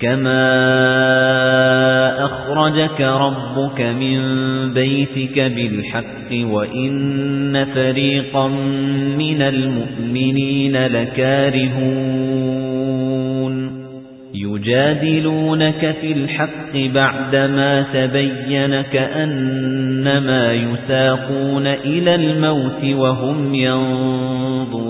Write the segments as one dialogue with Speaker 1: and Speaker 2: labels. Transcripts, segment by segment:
Speaker 1: كما أخرجك ربك من بيتك بالحق وإن فريقا من المؤمنين لكارهون يجادلونك في الحق بعدما تبين كأنما يساقون إلى الموت وهم ينظرون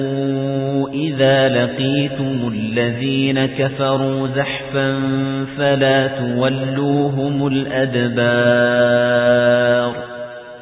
Speaker 1: إذا لقيتم الذين كفروا زحفا فلا تولوهم الأدبار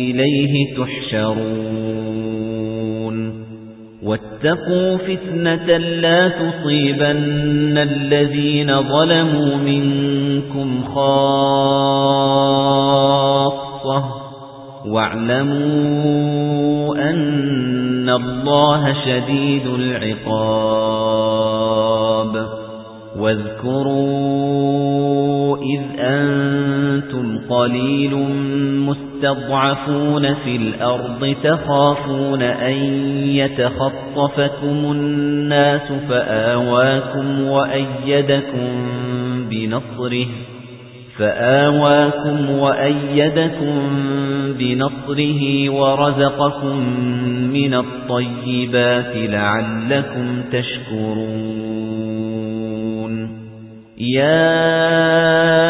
Speaker 1: إِلَيْهِ تُحْشَرُونَ. وَاتَّقُوا فِتْنَةً لَّا تُصِيبَنَّ الَّذِينَ ظَلَمُوا مِنكُمْ خَاصَّةً. وَاعْلَمُوا أَنَّ اللَّهَ شَدِيدُ الْعِقَابِ. وَاذْكُرُوا إِذْ أَنتُمْ قَلِيلٌ مُسْتَضْعَفُونَ فِي الْأَرْضِ تَخَافُونَ أَن يَتَخَطَّفَكُمُ النَّاسُ فَآوَاكُمْ وَأَيَّدَكُم بِنَصْرِهِ فآواكم وأيدكم بنصره ورزقكم من الطيبات لعلكم تشكرون يا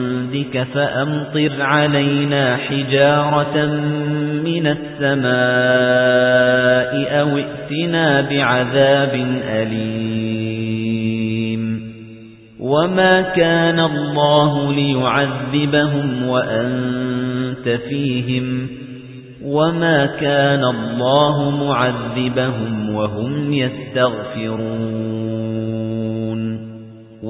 Speaker 1: فَأَمْطِرْ عَلَيْنَا حِجَارَةً مِنَ السَّمَاءِ أَوْ ائْتِنَا بِعَذَابٍ أَلِيمٍ. وَمَا كَانَ اللَّهُ لِيُعَذِّبَهُمْ وَأَنْتَ فِيهِمْ. وَمَا كَانَ اللَّهُ مُعَذِّبَهُمْ وَهُمْ يَسْتَغْفِرُونَ.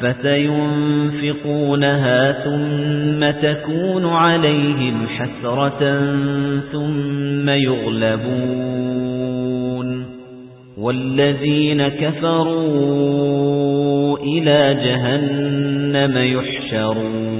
Speaker 1: فَسَيُنفِقُونَهَا ثُمَّ تَكُونُ عَلَيْهِمْ حَسْرَةً ثُمَّ يُغْلَبُونَ وَالَّذِينَ كَفَرُوا إِلَى جَهَنَّمَ يُحْشَرُونَ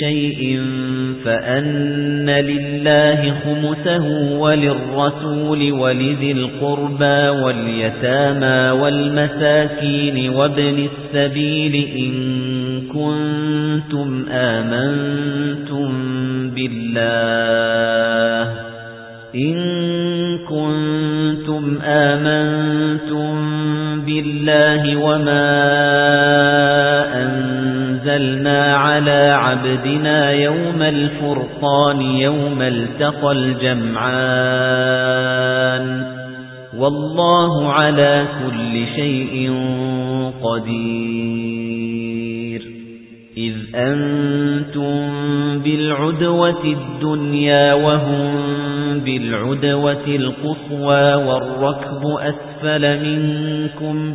Speaker 1: شَيْءٍ فَأَنَّ لِلَّهِ خُمُسَهُ وَلِلرَّسُولِ وَلِذِي الْقُرْبَى وَالْيَتَامَى وَالْمَسَاكِينِ وَابْنِ السَّبِيلِ إِن كُنتُمْ آمَنتُم بِاللَّهِ إِن كُنتُمْ آمَنتُم بِاللَّهِ وَمَا أَنزَلْنَا عَلَى عَبْدِنَا يَوْمَ الْفُرْقَانِ يَوْمَ الْتَقَى الْجَمْعَانِ. وَاللَّهُ عَلَى كُلِّ شَيْءٍ قَدِيرٌ. إِذْ أَنْتُمْ بِالْعُدْوَةِ الدُّنْيَا وَهُمْ بِالْعُدْوَةِ الْقُصْوَى وَالرَّكْبُ أَسْفَلَ مِنكُمْ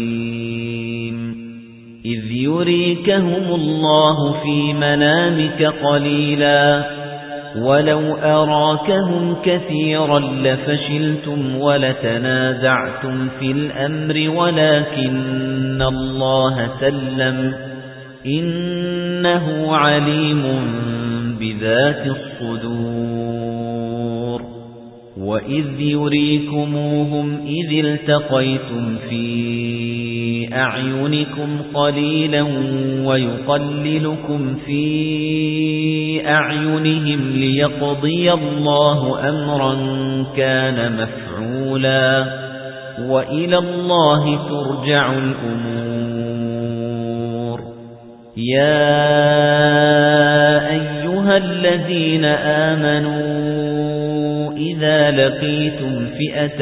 Speaker 1: يُرِيكَهُمُ اللَّهُ فِي مَنَامِكَ قَلِيلًا. وَلَوْ أَرَاكَهُمْ كَثِيرًا لَفَشِلْتُمْ وَلَتَنَازَعْتُمْ فِي الْأَمْرِ وَلَكِنَّ اللَّهَ سَلَّمَ. إِنَّهُ عَلِيمٌ بِذَاتِ الصُّدُورِ. وَإِذْ يُرِيكُمُوهُمْ إِذِ الْتَقَيْتُمْ فِي أَعْيُنِكُمْ قَلِيلًا وَيُقَلِّلُكُمْ فِي أَعْيُنِهِمْ لِيَقْضِيَ اللَّهُ أَمْرًا كَانَ مَفْعُولًا وَإِلَى اللَّهِ تُرْجَعُ الْأُمُورُ. يَا أَيُّهَا الَّذِينَ آمَنُوا إِذَا لَقِيتُمْ فِئَةً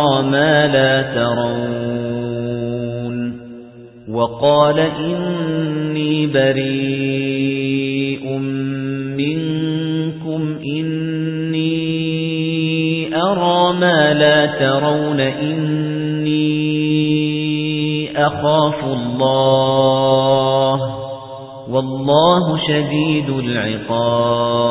Speaker 1: أَرَى مَا لَا تَرَوْنَ وَقَالَ إِنِّي بَرِيءٌ مِنْكُمْ إِنِّي أَرَى مَا لَا تَرَوْنَ إِنِّي أَخَافُ اللَّهَ وَاللَّهُ شَدِيدُ الْعِقَابِ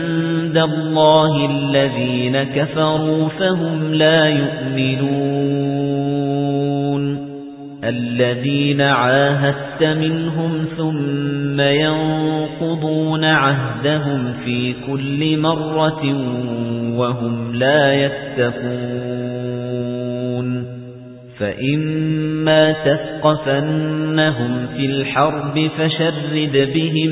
Speaker 1: اللَّهِ الَّذِينَ كَفَرُوا فَهُمْ لَا يُؤْمِنُونَ. الَّذِينَ عَاهَدتَّ مِنْهُمْ ثُمَّ يَنقُضُونَ عَهْدَهُمْ فِي كُلِّ مَرَّةٍ وَهُمْ لَا يَتَّقُونَ. فإما تثقفنهم في الحرب فشرد بهم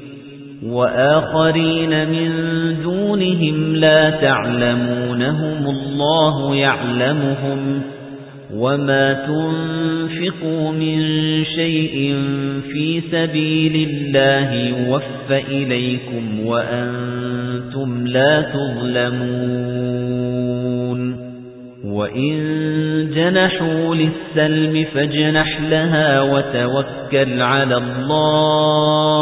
Speaker 1: من دونهم لا تعلمونهم الله يعلمهم وما تنفقوا من شيء في سبيل الله يوفى إليكم وأنتم لا تظلمون وإن جنحوا للسلم فاجنح لها وتوكل على الله